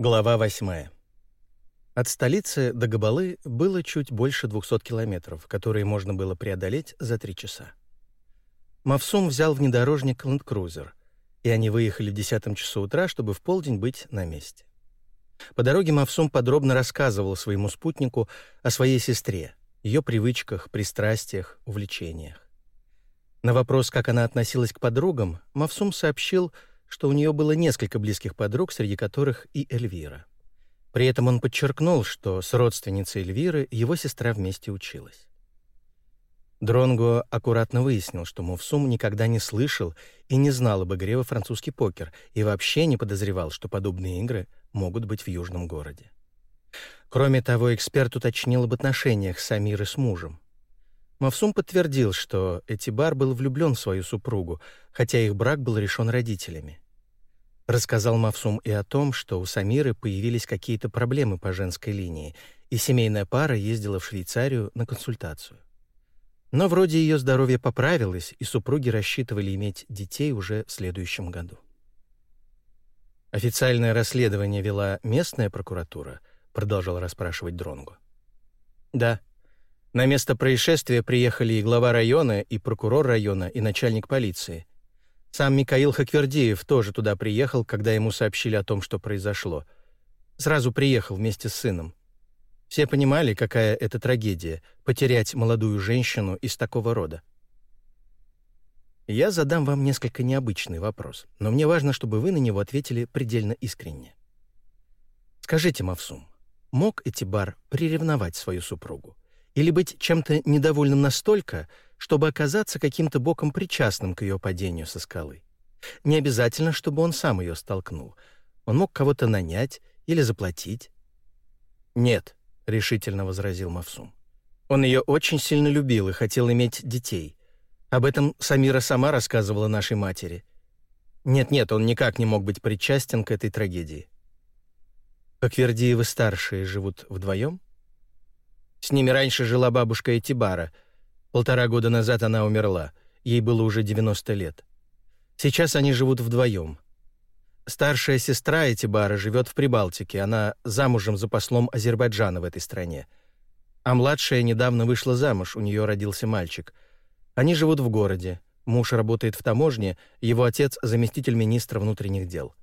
Глава 8. От столицы до Габалы было чуть больше 200 километров, которые можно было преодолеть за три часа. Мавсум взял внедорожник Cruiser, и они выехали в 10 часу утра, чтобы в полдень быть на месте. По дороге Мавсум подробно рассказывал своему спутнику о своей сестре, ее привычках, пристрастиях, увлечениях. На вопрос, как она относилась к подругам, Мавсум сообщил, что у нее было несколько близких подруг, среди которых и Эльвира. При этом он подчеркнул, что с родственницей Эльвиры его сестра вместе училась. Дронго аккуратно выяснил, что Мовсум никогда не слышал и не знал об игре во французский покер и вообще не подозревал, что подобные игры могут быть в южном городе. Кроме того, эксперт уточнил об отношениях Самиры с мужем. Мавсум подтвердил, что Этибар был влюблен в свою супругу, хотя их брак был решен родителями. Рассказал Мавсум и о том, что у Самиры появились какие-то проблемы по женской линии, и семейная пара ездила в Швейцарию на консультацию. Но вроде ее здоровье поправилось, и супруги рассчитывали иметь детей уже в следующем году. Официальное расследование вела местная прокуратура, продолжал расспрашивать Дронгу. Да, на место происшествия приехали и глава района, и прокурор района, и начальник полиции. Сам Микаил Хаквердиев тоже туда приехал, когда ему сообщили о том, что произошло. Сразу приехал вместе с сыном. Все понимали, какая это трагедия — потерять молодую женщину из такого рода. Я задам вам несколько необычный вопрос, но мне важно, чтобы вы на него ответили предельно искренне. Скажите, Мавсум, мог Этибар приревновать свою супругу? Или быть чем-то недовольным настолько, чтобы оказаться каким-то боком причастным к ее падению со скалы. Не обязательно, чтобы он сам ее столкнул. Он мог кого-то нанять или заплатить. «Нет», — решительно возразил Мавсум. «Он ее очень сильно любил и хотел иметь детей. Об этом Самира сама рассказывала нашей матери. Нет-нет, он никак не мог быть причастен к этой трагедии». «Аквердиевы-старшие живут вдвоем?» С ними раньше жила бабушка Этибара. Полтора года назад она умерла. Ей было уже 90 лет. Сейчас они живут вдвоем. Старшая сестра Этибара живет в Прибалтике. Она замужем за послом Азербайджана в этой стране. А младшая недавно вышла замуж, у нее родился мальчик. Они живут в городе. Муж работает в таможне, его отец — заместитель министра внутренних дел.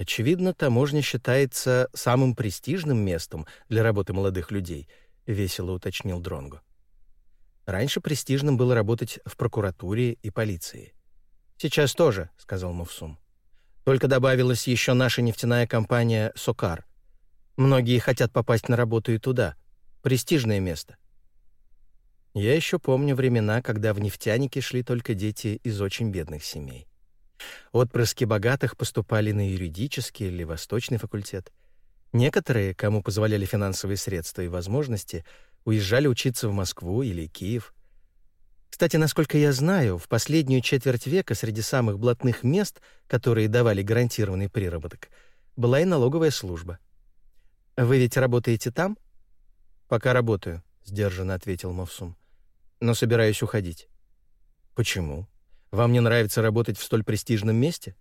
Очевидно, таможня считается самым престижным местом для работы молодых людей, весело уточнил Дронго. Раньше престижным было работать в прокуратуре и полиции. Сейчас тоже, сказал Мувсум. Только добавилась еще наша нефтяная компания Сокар. Многие хотят попасть на работу и туда. Престижное место. Я еще помню времена, когда в нефтяники шли только дети из очень бедных семей. Отпрыски богатых поступали на юридический или восточный факультет. Некоторые, кому позволяли финансовые средства и возможности, уезжали учиться в Москву или Киев. Кстати, насколько я знаю, в последнюю четверть века среди самых блатных мест, которые давали гарантированный приработок, была и налоговая служба. «Вы ведь работаете там?» «Пока работаю», — сдержанно ответил Мовсум. «Но собираюсь уходить». «Почему?» Вам не нравится работать в столь престижном месте?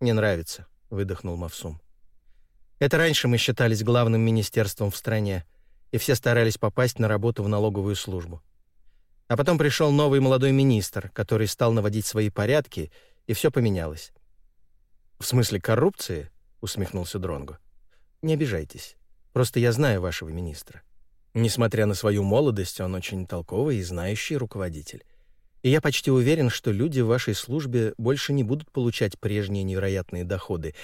Не нравится, выдохнул Мавсум. Это раньше мы считались главным министерством в стране, и все старались попасть на работу в налоговую службу. А потом пришел новый молодой министр, который стал наводить свои порядки, и все поменялось. В смысле коррупции? усмехнулся Дронго. Не обижайтесь. Просто я знаю вашего министра. Несмотря на свою молодость, он очень толковый и знающий руководитель. И я почти уверен, что люди в вашей службе больше не будут получать прежние невероятные доходы,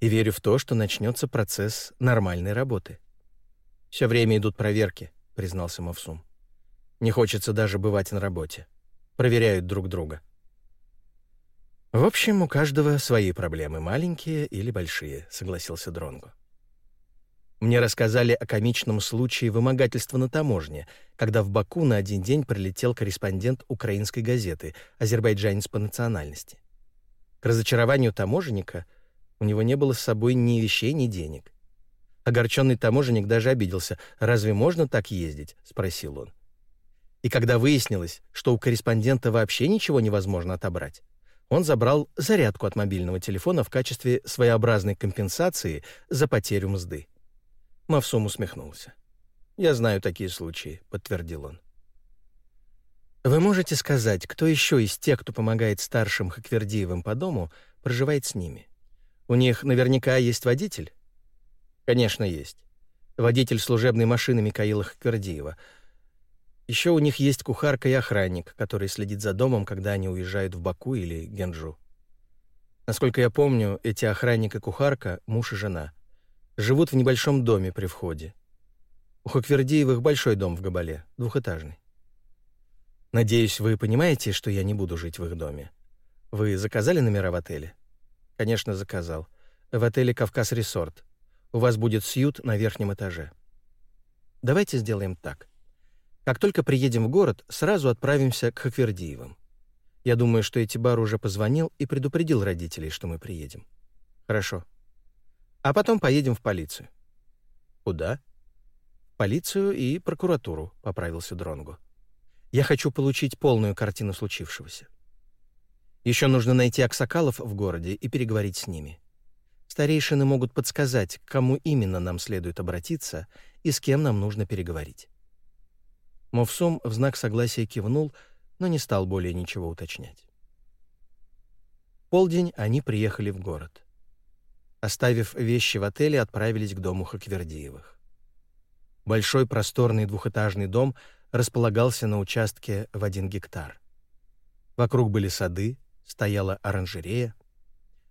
и верю в то, что начнется процесс нормальной работы. Все время идут проверки, признался Мавсум. Не хочется даже бывать на работе. Проверяют друг друга. В общем, у каждого свои проблемы, маленькие или большие, согласился Дронго. Мне рассказали о комичном случае вымогательства на таможне, когда в Баку на один день прилетел корреспондент украинской газеты, азербайджанец по национальности. К разочарованию таможенника у него не было с собой ни вещей, ни денег. Огорченный таможенник даже обиделся. «Разве можно так ездить?» — спросил он. И когда выяснилось, что у корреспондента вообще ничего невозможно отобрать, Он забрал зарядку от мобильного телефона в качестве своеобразной компенсации за потерю мзды. Мавсум усмехнулся. «Я знаю такие случаи», — подтвердил он. «Вы можете сказать, кто еще из тех, кто помогает старшим Хаквердиевым по дому, проживает с ними? У них наверняка есть водитель?» «Конечно, есть. Водитель служебной машины Микаила Хаквердиева. Еще у них есть кухарка и охранник, который следит за домом, когда они уезжают в Баку или Генджу. Насколько я помню, эти охранник и кухарка — муж и жена. Живут в небольшом доме при входе. У Хаквердиевых большой дом в Габале, двухэтажный. Надеюсь, вы понимаете, что я не буду жить в их доме. Вы заказали номера в отеле? Конечно, заказал. В отеле «Кавказ Ресорт». У вас будет сьют на верхнем этаже. Давайте сделаем так. Как только приедем в город, сразу отправимся к Хаквердиевым. Я думаю, что Этибар уже позвонил и предупредил родителей, что мы приедем. Хорошо. А потом поедем в полицию. Куда? полицию и прокуратуру», — поправился Дронгу. «Я хочу получить полную картину случившегося. Еще нужно найти аксакалов в городе и переговорить с ними. Старейшины могут подсказать, к кому именно нам следует обратиться и с кем нам нужно переговорить». Мовсум в знак согласия кивнул, но не стал более ничего уточнять. В полдень они приехали в город. Оставив вещи в отеле, отправились к дому Хаквердиевых. Большой просторный двухэтажный дом располагался на участке в один гектар. Вокруг были сады, стояла оранжерея.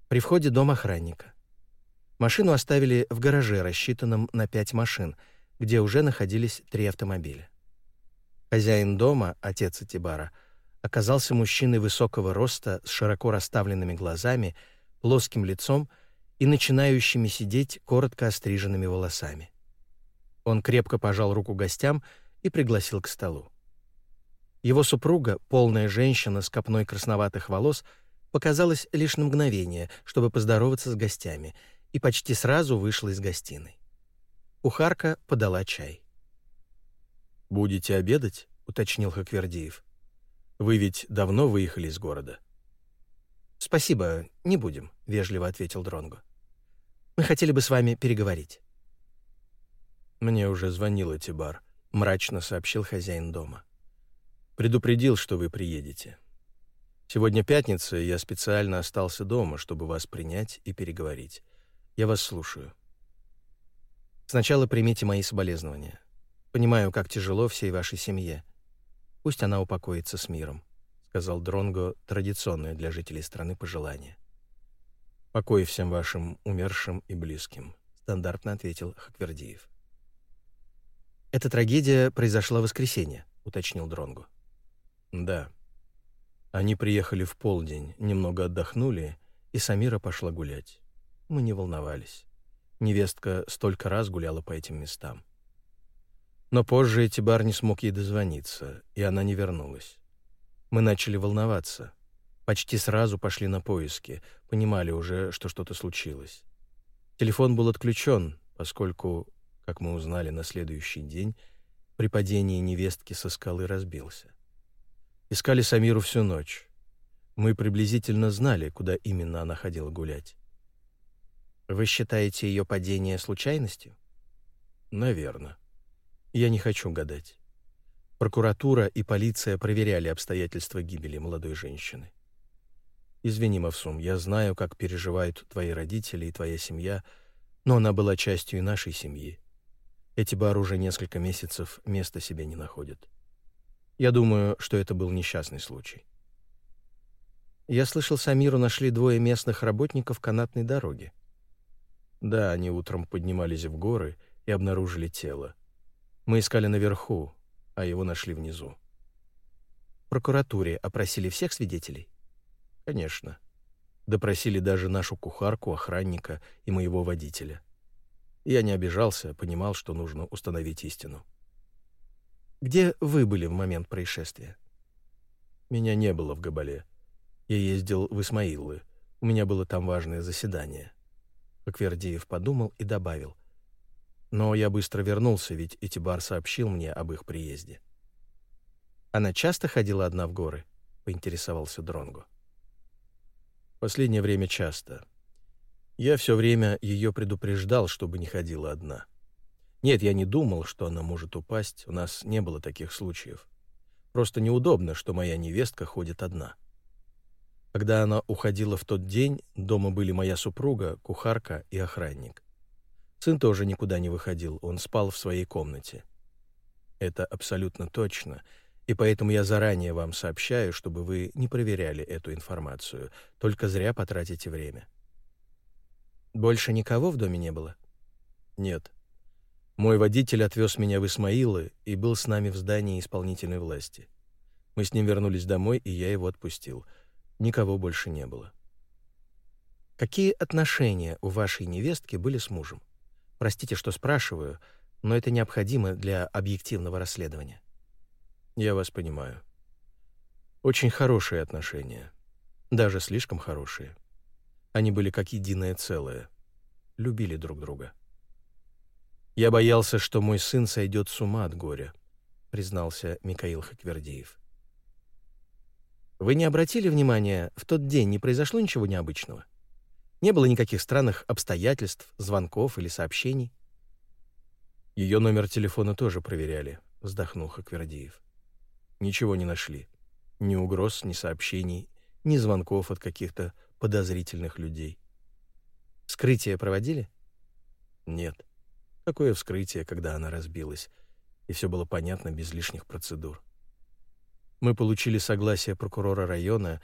При входе дом охранника. Машину оставили в гараже, рассчитанном на пять машин, где уже находились три автомобиля. Хозяин дома, отец Атибара, оказался мужчиной высокого роста с широко расставленными глазами, плоским лицом и начинающими сидеть коротко остриженными волосами. Он крепко пожал руку гостям и пригласил к столу. Его супруга, полная женщина с копной красноватых волос, показалась лишь на мгновение, чтобы поздороваться с гостями, и почти сразу вышла из гостиной. Кухарка подала чай. «Будете обедать?» — уточнил Хаквердиев. «Вы ведь давно выехали из города?» «Спасибо, не будем», — вежливо ответил Дронго. «Мы хотели бы с вами переговорить». «Мне уже звонил Этибар», — мрачно сообщил хозяин дома. «Предупредил, что вы приедете. Сегодня пятница, и я специально остался дома, чтобы вас принять и переговорить. Я вас слушаю». «Сначала примите мои соболезнования. Понимаю, как тяжело всей вашей семье. Пусть она упокоится с миром», — сказал Дронго традиционное для жителей страны пожелание. «Покой всем вашим умершим и близким», — стандартно ответил Хаквердиев. «Эта трагедия произошла в воскресенье», — уточнил Дронгу. «Да. Они приехали в полдень, немного отдохнули, и Самира пошла гулять. Мы не волновались. Невестка столько раз гуляла по этим местам. Но позже Этибар не смог ей дозвониться, и она не вернулась. Мы начали волноваться. Почти сразу пошли на поиски, понимали уже, что что-то случилось. Телефон был отключен, поскольку как мы узнали на следующий день, при падении невестки со скалы разбился. Искали Самиру всю ночь. Мы приблизительно знали, куда именно она ходила гулять. Вы считаете ее падение случайностью? Наверное. Я не хочу гадать. Прокуратура и полиция проверяли обстоятельства гибели молодой женщины. Извини, Мавсум, я знаю, как переживают твои родители и твоя семья, но она была частью и нашей семьи. Эти бар уже несколько месяцев места себе не находят. Я думаю, что это был несчастный случай. Я слышал, Самиру нашли двое местных работников канатной дороги. Да, они утром поднимались в горы и обнаружили тело. Мы искали наверху, а его нашли внизу. В прокуратуре опросили всех свидетелей? Конечно. Допросили даже нашу кухарку, охранника и моего водителя. Я не обижался, понимал, что нужно установить истину. «Где вы были в момент происшествия?» «Меня не было в Габале. Я ездил в Исмаиллы. У меня было там важное заседание». Аквердиев подумал и добавил. «Но я быстро вернулся, ведь Этибар сообщил мне об их приезде». «Она часто ходила одна в горы?» — поинтересовался Дронгу. Последнее время часто. Я все время ее предупреждал, чтобы не ходила одна. Нет, я не думал, что она может упасть, у нас не было таких случаев. Просто неудобно, что моя невестка ходит одна. Когда она уходила в тот день, дома были моя супруга, кухарка и охранник. Сын тоже никуда не выходил, он спал в своей комнате. Это абсолютно точно, и поэтому я заранее вам сообщаю, чтобы вы не проверяли эту информацию, только зря потратите время. Больше никого в доме не было? Нет. Мой водитель отвез меня в Исмаилы и был с нами в здании исполнительной власти. Мы с ним вернулись домой, и я его отпустил. Никого больше не было. Какие отношения у вашей невестки были с мужем? Простите, что спрашиваю, но это необходимо для объективного расследования. Я вас понимаю. Очень хорошие отношения. Даже слишком хорошие. Они были как единое целое. Любили друг друга. «Я боялся, что мой сын сойдет с ума от горя», — признался Михаил Хаквердиев. «Вы не обратили внимания, в тот день не произошло ничего необычного? Не было никаких странных обстоятельств, звонков или сообщений?» «Ее номер телефона тоже проверяли», — вздохнул Хаквердиев. «Ничего не нашли. Ни угроз, ни сообщений, ни звонков от каких-то подозрительных людей». «Вскрытие проводили?» «Нет». Какое вскрытие, когда она разбилась, и все было понятно без лишних процедур. Мы получили согласие прокурора района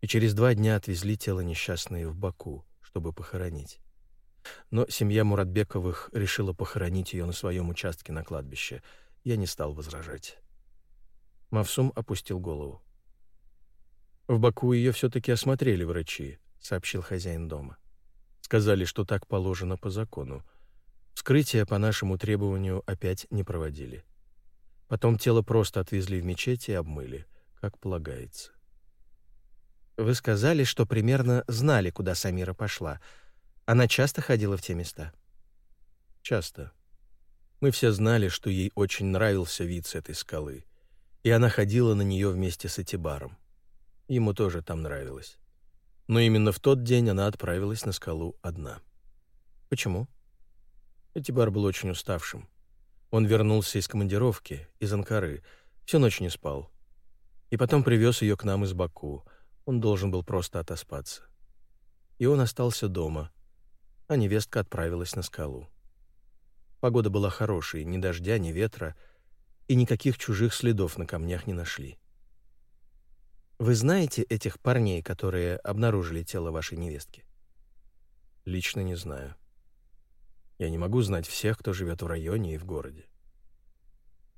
и через два дня отвезли тело несчастной в Баку, чтобы похоронить. Но семья Муратбековых решила похоронить ее на своем участке на кладбище. Я не стал возражать. Мавсум опустил голову. «В Баку ее все-таки осмотрели врачи», — сообщил хозяин дома. «Сказали, что так положено по закону. Вскрытие по нашему требованию опять не проводили. Потом тело просто отвезли в мечеть и обмыли, как полагается. Вы сказали, что примерно знали, куда Самира пошла. Она часто ходила в те места? Часто. Мы все знали, что ей очень нравился вид с этой скалы, и она ходила на нее вместе с Этибаром. Ему тоже там нравилось. Но именно в тот день она отправилась на скалу одна. Почему? Этибар был очень уставшим. Он вернулся из командировки, из Анкары, всю ночь не спал. И потом привез ее к нам из Баку. Он должен был просто отоспаться. И он остался дома, а невестка отправилась на скалу. Погода была хорошей, ни дождя, ни ветра, и никаких чужих следов на камнях не нашли. Вы знаете этих парней, которые обнаружили тело вашей невестки? Лично не знаю. Я не могу знать всех, кто живет в районе и в городе.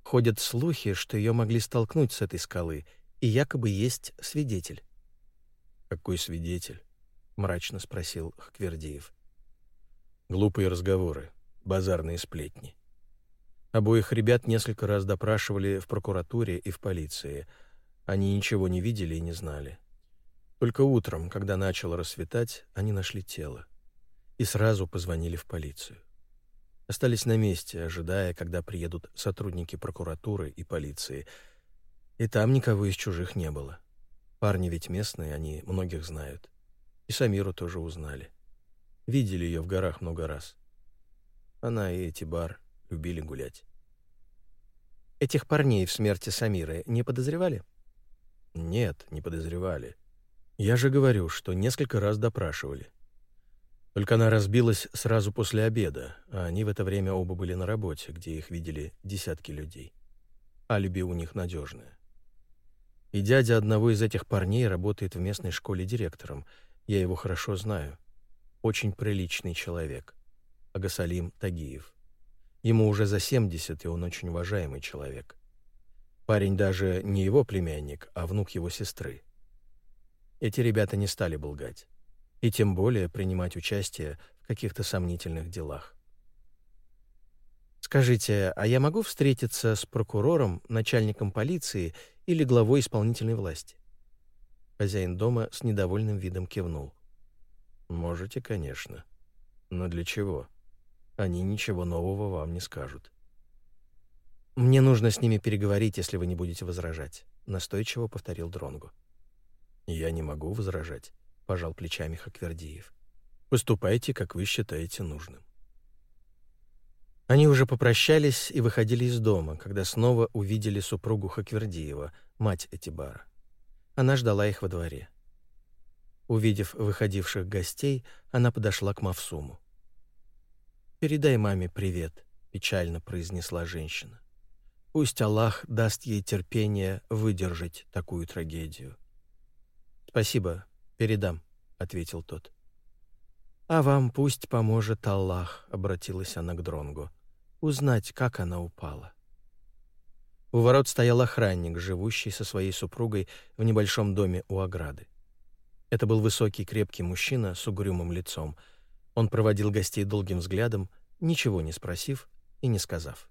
Ходят слухи, что ее могли столкнуть с этой скалы, и якобы есть свидетель. «Какой свидетель?» — мрачно спросил Хквердиев. «Глупые разговоры, базарные сплетни. Обоих ребят несколько раз допрашивали в прокуратуре и в полиции. Они ничего не видели и не знали. Только утром, когда начало рассветать, они нашли тело и сразу позвонили в полицию остались на месте, ожидая, когда приедут сотрудники прокуратуры и полиции. И там никого из чужих не было. Парни ведь местные, они многих знают. И Самиру тоже узнали. Видели ее в горах много раз. Она и эти бар любили гулять. Этих парней в смерти Самиры не подозревали? Нет, не подозревали. Я же говорю, что несколько раз допрашивали. Только она разбилась сразу после обеда, а они в это время оба были на работе, где их видели десятки людей. Алиби у них надежное. И дядя одного из этих парней работает в местной школе директором. Я его хорошо знаю. Очень приличный человек. Агасалим Тагиев. Ему уже за 70, и он очень уважаемый человек. Парень даже не его племянник, а внук его сестры. Эти ребята не стали бы и тем более принимать участие в каких-то сомнительных делах. Скажите, а я могу встретиться с прокурором, начальником полиции или главой исполнительной власти? Хозяин дома с недовольным видом кивнул. Можете, конечно. Но для чего? Они ничего нового вам не скажут. Мне нужно с ними переговорить, если вы не будете возражать, настойчиво повторил Дронгу. Я не могу возражать пожал плечами Хаквердиев. Поступайте, как вы считаете нужным. Они уже попрощались и выходили из дома, когда снова увидели супругу Хаквердиева, мать Этибара. Она ждала их во дворе. Увидев выходивших гостей, она подошла к Мавсуму. «Передай маме привет», — печально произнесла женщина. «Пусть Аллах даст ей терпение выдержать такую трагедию». «Спасибо, передам», — ответил тот. «А вам пусть поможет Аллах», — обратилась она к Дронгу узнать, как она упала. У ворот стоял охранник, живущий со своей супругой в небольшом доме у ограды. Это был высокий крепкий мужчина с угрюмым лицом. Он проводил гостей долгим взглядом, ничего не спросив и не сказав.